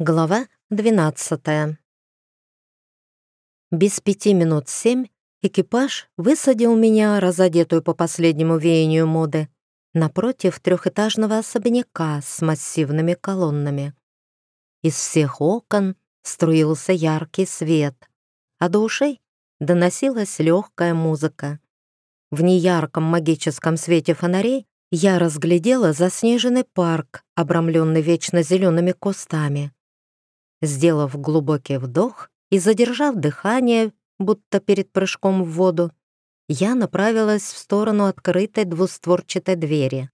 Глава 12 Без пяти минут семь экипаж высадил меня, разодетую по последнему веянию моды, напротив трехэтажного особняка с массивными колоннами. Из всех окон струился яркий свет, а до ушей доносилась легкая музыка. В неярком магическом свете фонарей я разглядела заснеженный парк, обрамленный вечно зелеными кустами. Сделав глубокий вдох и задержав дыхание, будто перед прыжком в воду, я направилась в сторону открытой двустворчатой двери.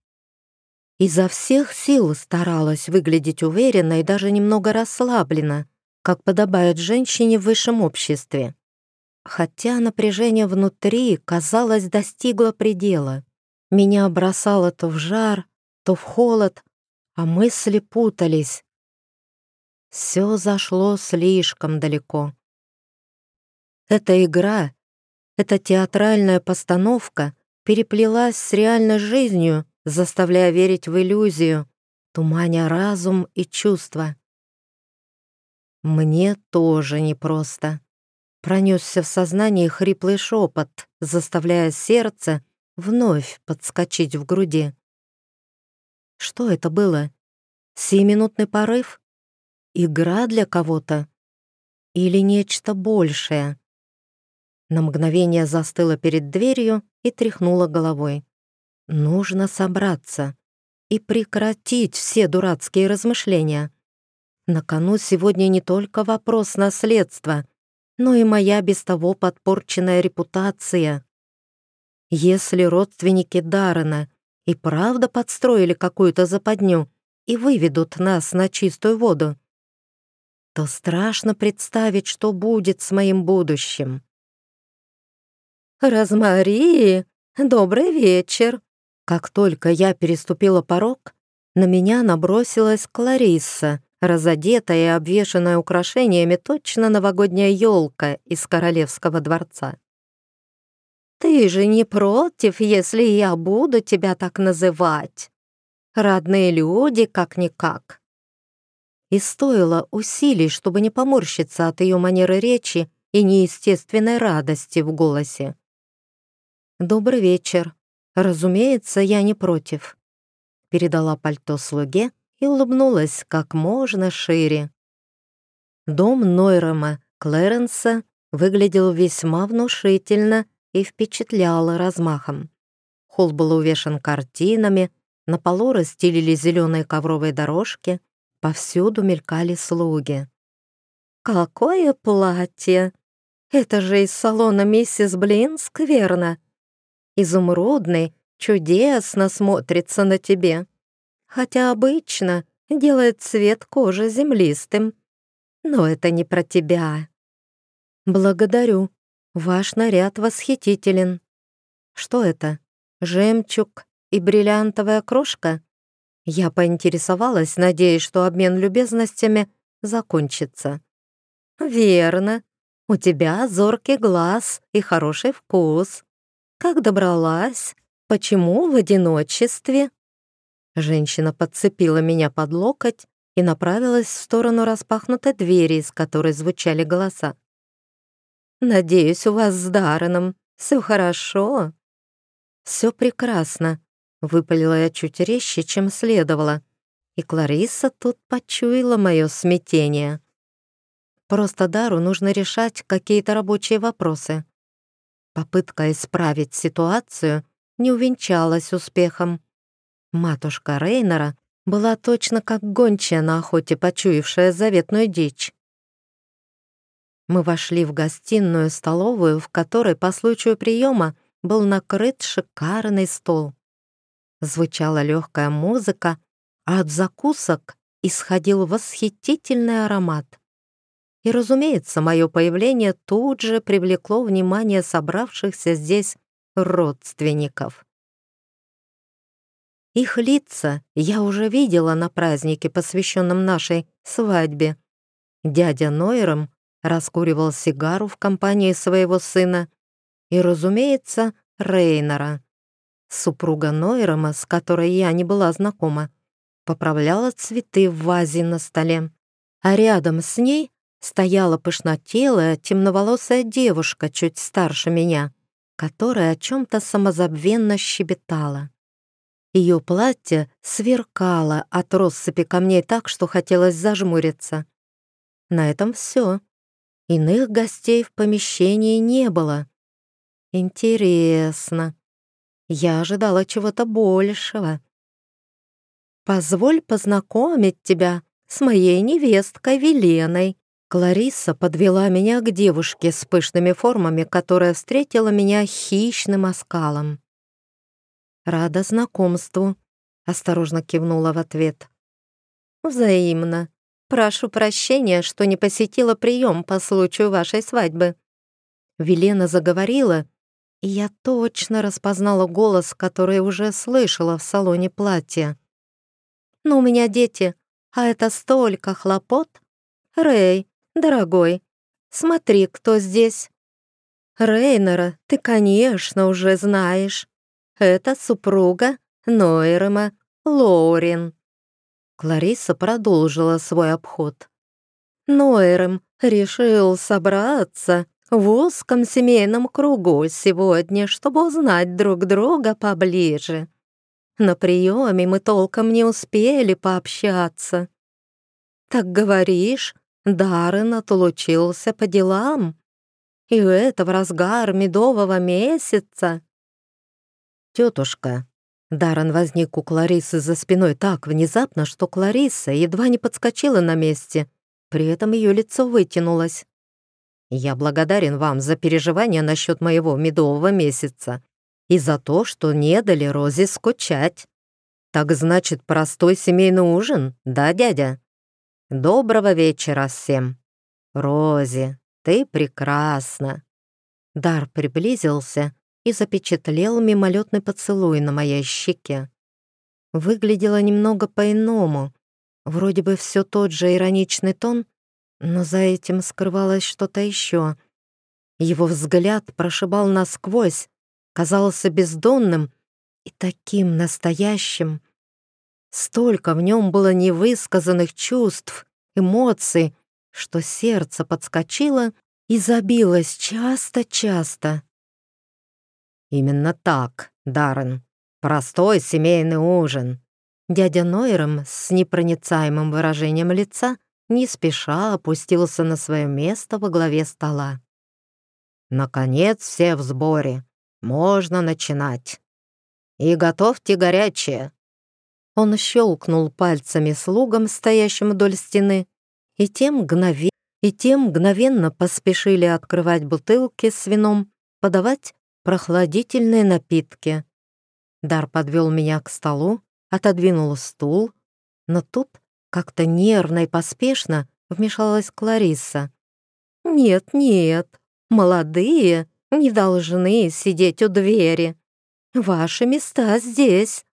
Изо всех сил старалась выглядеть уверенно и даже немного расслабленно, как подобает женщине в высшем обществе. Хотя напряжение внутри, казалось, достигло предела. Меня бросало то в жар, то в холод, а мысли путались, все зашло слишком далеко. Эта игра, эта театральная постановка переплелась с реальной жизнью, заставляя верить в иллюзию, туманя разум и чувства. Мне тоже непросто. Пронесся в сознании хриплый шепот, заставляя сердце вновь подскочить в груди. Что это было? Семинутный порыв? Игра для кого-то? Или нечто большее? На мгновение застыла перед дверью и тряхнула головой. Нужно собраться и прекратить все дурацкие размышления. На кону сегодня не только вопрос наследства, но и моя без того подпорченная репутация. Если родственники Даррена и правда подстроили какую-то западню и выведут нас на чистую воду, то страшно представить, что будет с моим будущим. «Розмари, добрый вечер!» Как только я переступила порог, на меня набросилась Кларисса, разодетая и обвешанная украшениями точно новогодняя елка из королевского дворца. «Ты же не против, если я буду тебя так называть? Родные люди, как-никак!» И стоило усилий, чтобы не поморщиться от ее манеры речи и неестественной радости в голосе. «Добрый вечер. Разумеется, я не против», — передала пальто слуге и улыбнулась как можно шире. Дом Нойрома Клэренса выглядел весьма внушительно и впечатлял размахом. Холл был увешан картинами, на полу расстелили зеленые ковровые дорожки, Повсюду мелькали слуги. «Какое платье! Это же из салона миссис Блинск, верно? Изумрудный, чудесно смотрится на тебе. Хотя обычно делает цвет кожи землистым. Но это не про тебя». «Благодарю. Ваш наряд восхитителен. Что это? Жемчуг и бриллиантовая крошка?» Я поинтересовалась, надеясь, что обмен любезностями закончится. «Верно. У тебя зоркий глаз и хороший вкус. Как добралась? Почему в одиночестве?» Женщина подцепила меня под локоть и направилась в сторону распахнутой двери, из которой звучали голоса. «Надеюсь, у вас с Дарреном все хорошо?» «Все прекрасно», Выпалила я чуть резче, чем следовало. И Клариса тут почуяла мое смятение. Просто Дару нужно решать какие-то рабочие вопросы. Попытка исправить ситуацию не увенчалась успехом. Матушка Рейнера была точно как гончая на охоте, почуявшая заветную дичь. Мы вошли в гостиную столовую, в которой по случаю приема был накрыт шикарный стол звучала легкая музыка, а от закусок исходил восхитительный аромат. И, разумеется, мое появление тут же привлекло внимание собравшихся здесь родственников. Их лица я уже видела на празднике, посвященном нашей свадьбе. Дядя Нойром раскуривал сигару в компании своего сына и, разумеется, Рейнера. Супруга Нойрома, с которой я не была знакома, поправляла цветы в вазе на столе, а рядом с ней стояла пышнотелая, темноволосая девушка чуть старше меня, которая о чем-то самозабвенно щебетала. Ее платье сверкало от россыпи камней так, что хотелось зажмуриться. На этом все. Иных гостей в помещении не было. Интересно. Я ожидала чего-то большего. «Позволь познакомить тебя с моей невесткой Веленой». Клариса подвела меня к девушке с пышными формами, которая встретила меня хищным оскалом. «Рада знакомству», — осторожно кивнула в ответ. «Взаимно. Прошу прощения, что не посетила прием по случаю вашей свадьбы». Велена заговорила, я точно распознала голос, который уже слышала в салоне платья. «Но у меня дети, а это столько хлопот. Рэй, дорогой, смотри, кто здесь». «Рейнера ты, конечно, уже знаешь. Это супруга Нойрема Лоурин». Клариса продолжила свой обход. Нойрем решил собраться в узком семейном кругу сегодня, чтобы узнать друг друга поближе. На приеме мы толком не успели пообщаться. Так говоришь, Даррен отлучился по делам. И это в разгар медового месяца. Тетушка, Даррен возник у Кларисы за спиной так внезапно, что Клариса едва не подскочила на месте. При этом ее лицо вытянулось. «Я благодарен вам за переживания насчет моего медового месяца и за то, что не дали Розе скучать. Так значит, простой семейный ужин, да, дядя? Доброго вечера всем. Рози, ты прекрасна». Дар приблизился и запечатлел мимолетный поцелуй на моей щеке. Выглядело немного по-иному. Вроде бы все тот же ироничный тон, но за этим скрывалось что-то еще. Его взгляд прошибал насквозь, казался бездонным и таким настоящим. Столько в нем было невысказанных чувств, эмоций, что сердце подскочило и забилось часто-часто. «Именно так, Даррен. Простой семейный ужин». Дядя Нойром с непроницаемым выражением лица не спеша опустился на свое место во главе стола. «Наконец все в сборе. Можно начинать. И готовьте горячее». Он щелкнул пальцами слугам, стоящим вдоль стены, и тем, мгновенно, и тем мгновенно поспешили открывать бутылки с вином, подавать прохладительные напитки. Дар подвел меня к столу, отодвинул стул, но тут как-то нервно и поспешно вмешалась Клариса. «Нет, нет, молодые не должны сидеть у двери. Ваши места здесь».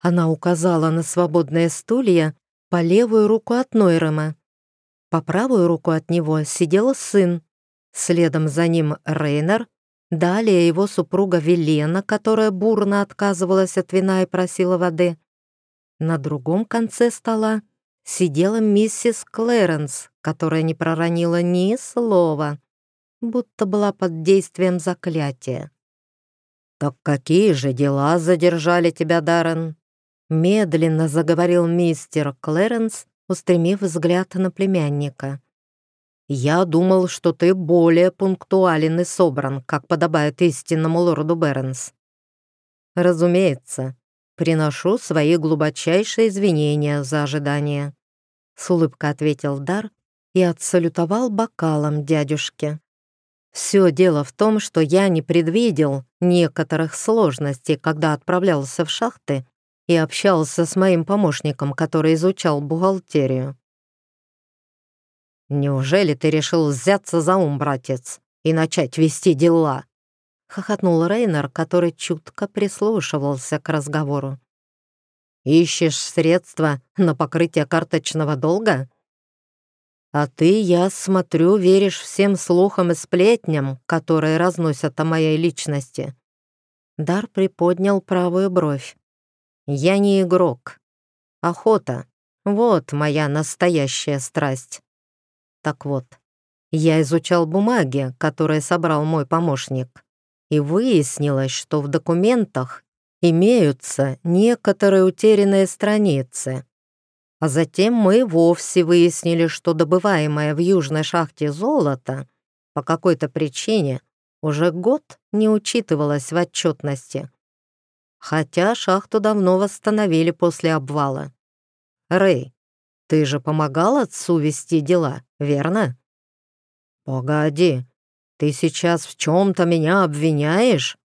Она указала на свободные стулья по левую руку от Нойрема. По правую руку от него сидел сын. Следом за ним Рейнер, Далее его супруга Велена, которая бурно отказывалась от вина и просила воды. На другом конце стола сидела миссис Клэренс, которая не проронила ни слова, будто была под действием заклятия. «Так какие же дела задержали тебя, Даррен?» Медленно заговорил мистер Клэренс, устремив взгляд на племянника. «Я думал, что ты более пунктуален и собран, как подобает истинному лорду Бернс». «Разумеется, приношу свои глубочайшие извинения за ожидание», с улыбкой ответил Дар и отсалютовал бокалом дядюшке. «Все дело в том, что я не предвидел некоторых сложностей, когда отправлялся в шахты и общался с моим помощником, который изучал бухгалтерию. «Неужели ты решил взяться за ум, братец, и начать вести дела?» — хохотнул Рейнер, который чутко прислушивался к разговору. «Ищешь средства на покрытие карточного долга?» «А ты, я смотрю, веришь всем слухам и сплетням, которые разносят о моей личности». Дар приподнял правую бровь. «Я не игрок. Охота — вот моя настоящая страсть. Так вот, я изучал бумаги, которые собрал мой помощник, и выяснилось, что в документах имеются некоторые утерянные страницы. А затем мы вовсе выяснили, что добываемое в южной шахте золото по какой-то причине уже год не учитывалось в отчетности. Хотя шахту давно восстановили после обвала. Рэй, ты же помогал отцу вести дела, верно? Погоди, ты сейчас в чем-то меня обвиняешь?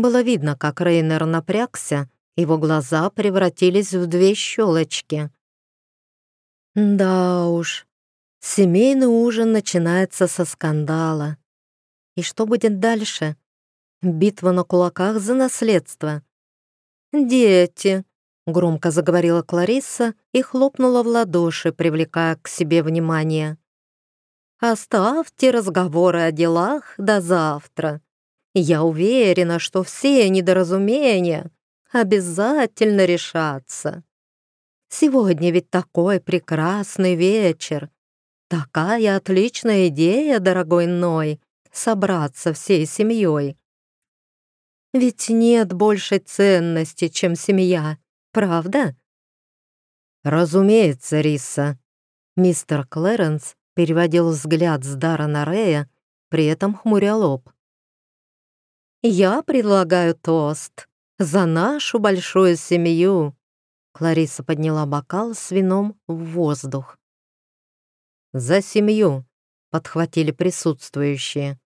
Было видно, как Рейнер напрягся, его глаза превратились в две щелочки. Да уж, семейный ужин начинается со скандала. И что будет дальше? Битва на кулаках за наследство. «Дети», — громко заговорила Кларисса и хлопнула в ладоши, привлекая к себе внимание. «Оставьте разговоры о делах до завтра. Я уверена, что все недоразумения обязательно решатся. Сегодня ведь такой прекрасный вечер. Такая отличная идея, дорогой Ной, собраться всей семьей. Ведь нет большей ценности, чем семья, правда? Разумеется, Риса. Мистер Клэренс переводил взгляд с Дара на Рея, при этом хмуря лоб. «Я предлагаю тост за нашу большую семью!» Клариса подняла бокал с вином в воздух. «За семью!» — подхватили присутствующие.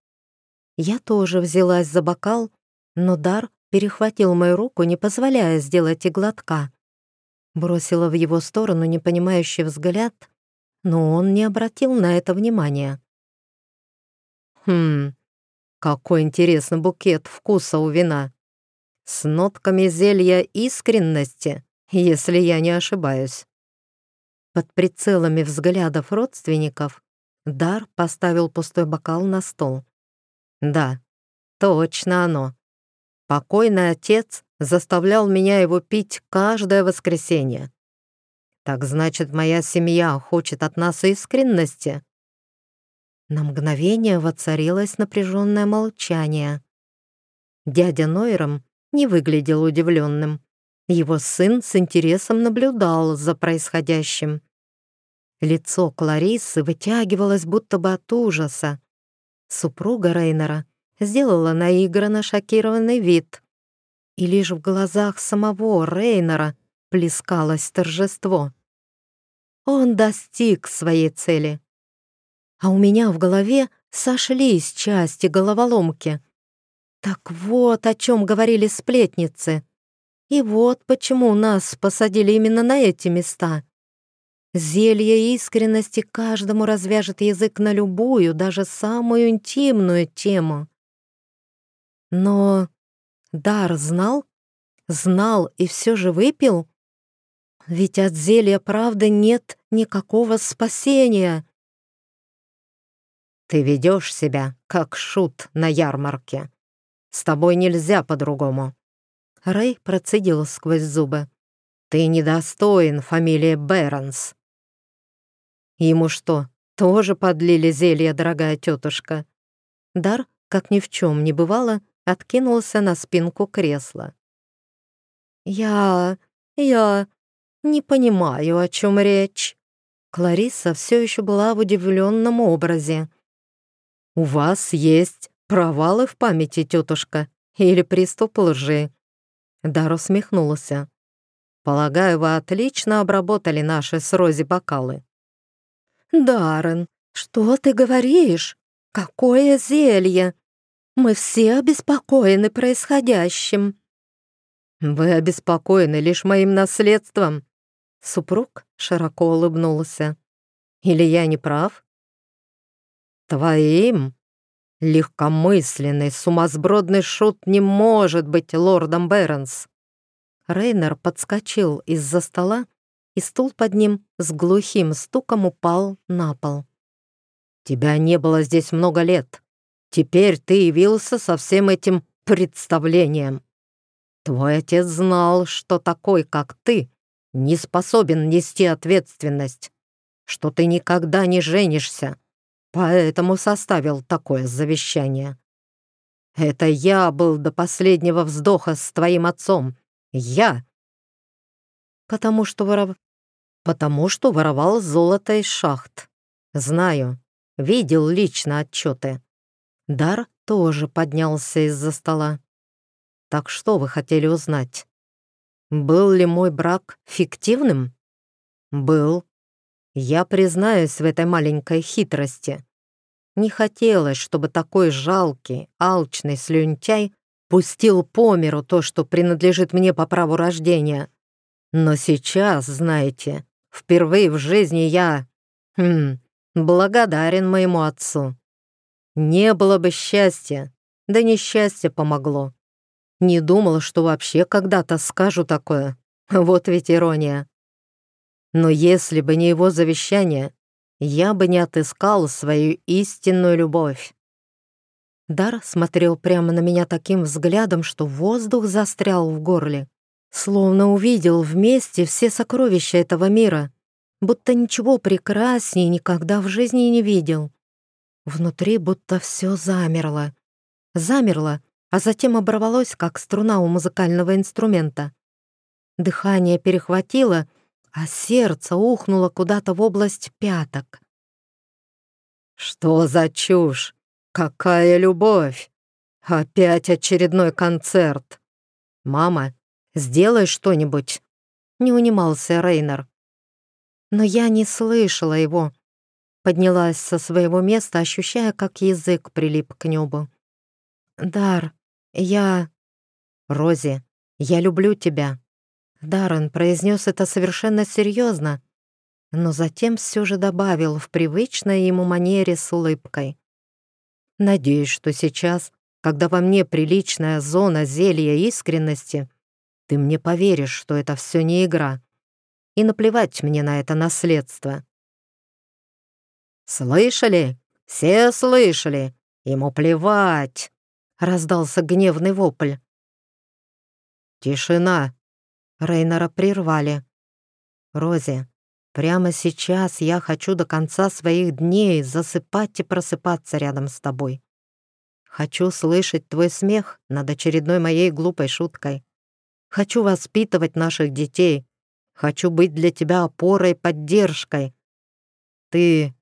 Я тоже взялась за бокал, но Дар перехватил мою руку, не позволяя сделать и глотка. Бросила в его сторону непонимающий взгляд, но он не обратил на это внимания. «Хм, какой интересный букет вкуса у вина. С нотками зелья искренности, если я не ошибаюсь. Под прицелами взглядов родственников Дар поставил пустой бокал на стол. Да, точно оно. Покойный отец заставлял меня его пить каждое воскресенье. Так значит, моя семья хочет от нас искренности? На мгновение воцарилось напряженное молчание. Дядя Нойром не выглядел удивленным. Его сын с интересом наблюдал за происходящим. Лицо Кларисы вытягивалось будто бы от ужаса. Супруга Рейнера сделала наигранно шокированный вид. И лишь в глазах самого Рейнера плескалось торжество. Он достиг своей цели а у меня в голове сошлись части головоломки. Так вот, о чем говорили сплетницы. И вот почему нас посадили именно на эти места. Зелье искренности каждому развяжет язык на любую, даже самую интимную тему. Но Дар знал? Знал и все же выпил? Ведь от зелья правды нет никакого спасения. Ты ведешь себя, как шут на ярмарке. С тобой нельзя по-другому». Рэй процедил сквозь зубы. «Ты недостоин фамилии Бернс». «Ему что, тоже подлили зелье, дорогая тетушка?» Дар, как ни в чем не бывало, откинулся на спинку кресла. «Я... я... не понимаю, о чем речь». Клариса все еще была в удивленном образе. «У вас есть провалы в памяти, тетушка, или приступ лжи?» Дар усмехнулся. «Полагаю, вы отлично обработали наши с Рози бокалы». «Даррен, что ты говоришь? Какое зелье? Мы все обеспокоены происходящим». «Вы обеспокоены лишь моим наследством?» Супруг широко улыбнулся. «Или я не прав?» «Твоим?» Легкомысленный, сумасбродный шут не может быть лордом Бернс. Рейнер подскочил из-за стола, и стул под ним с глухим стуком упал на пол. «Тебя не было здесь много лет. Теперь ты явился со всем этим представлением. Твой отец знал, что такой, как ты, не способен нести ответственность. что ты никогда не женишься, поэтому составил такое завещание. Это я был до последнего вздоха с твоим отцом. Я. Потому что воров... Потому что воровал золото из шахт. Знаю. Видел лично отчеты. Дар тоже поднялся из-за стола. Так что вы хотели узнать? Был ли мой брак фиктивным? Был. Я признаюсь в этой маленькой хитрости. Не хотелось, чтобы такой жалкий, алчный слюнтяй пустил по миру то, что принадлежит мне по праву рождения. Но сейчас, знаете, впервые в жизни я... Хм, благодарен моему отцу. Не было бы счастья, да несчастье помогло. Не думала, что вообще когда-то скажу такое. Вот ведь ирония. Но если бы не его завещание, я бы не отыскал свою истинную любовь. Дар смотрел прямо на меня таким взглядом, что воздух застрял в горле. Словно увидел вместе все сокровища этого мира, будто ничего прекраснее никогда в жизни не видел. Внутри будто все замерло. Замерло, а затем оборвалось, как струна у музыкального инструмента. Дыхание перехватило, а сердце ухнуло куда-то в область пяток. «Что за чушь? Какая любовь? Опять очередной концерт! Мама, сделай что-нибудь!» Не унимался Рейнер. Но я не слышала его. Поднялась со своего места, ощущая, как язык прилип к небу. «Дар, я...» «Рози, я люблю тебя», Даррен произнес это совершенно серьезно, но затем все же добавил в привычной ему манере с улыбкой. «Надеюсь, что сейчас, когда во мне приличная зона зелья искренности, ты мне поверишь, что это все не игра, и наплевать мне на это наследство». «Слышали? Все слышали? Ему плевать!» — раздался гневный вопль. «Тишина!» Рейнера прервали. «Рози, прямо сейчас я хочу до конца своих дней засыпать и просыпаться рядом с тобой. Хочу слышать твой смех над очередной моей глупой шуткой. Хочу воспитывать наших детей. Хочу быть для тебя опорой поддержкой. Ты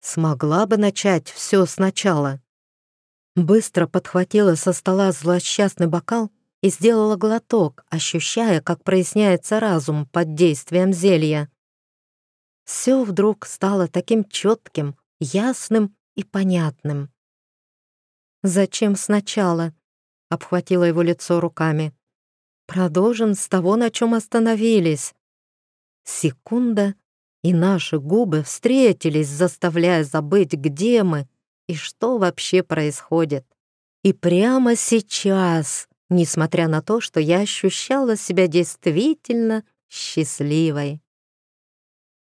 смогла бы начать все сначала?» Быстро подхватила со стола злосчастный бокал и сделала глоток, ощущая, как проясняется разум под действием зелья. Все вдруг стало таким четким, ясным и понятным. «Зачем сначала?» — обхватила его лицо руками. «Продолжим с того, на чем остановились». Секунда, и наши губы встретились, заставляя забыть, где мы и что вообще происходит. И прямо сейчас несмотря на то, что я ощущала себя действительно счастливой.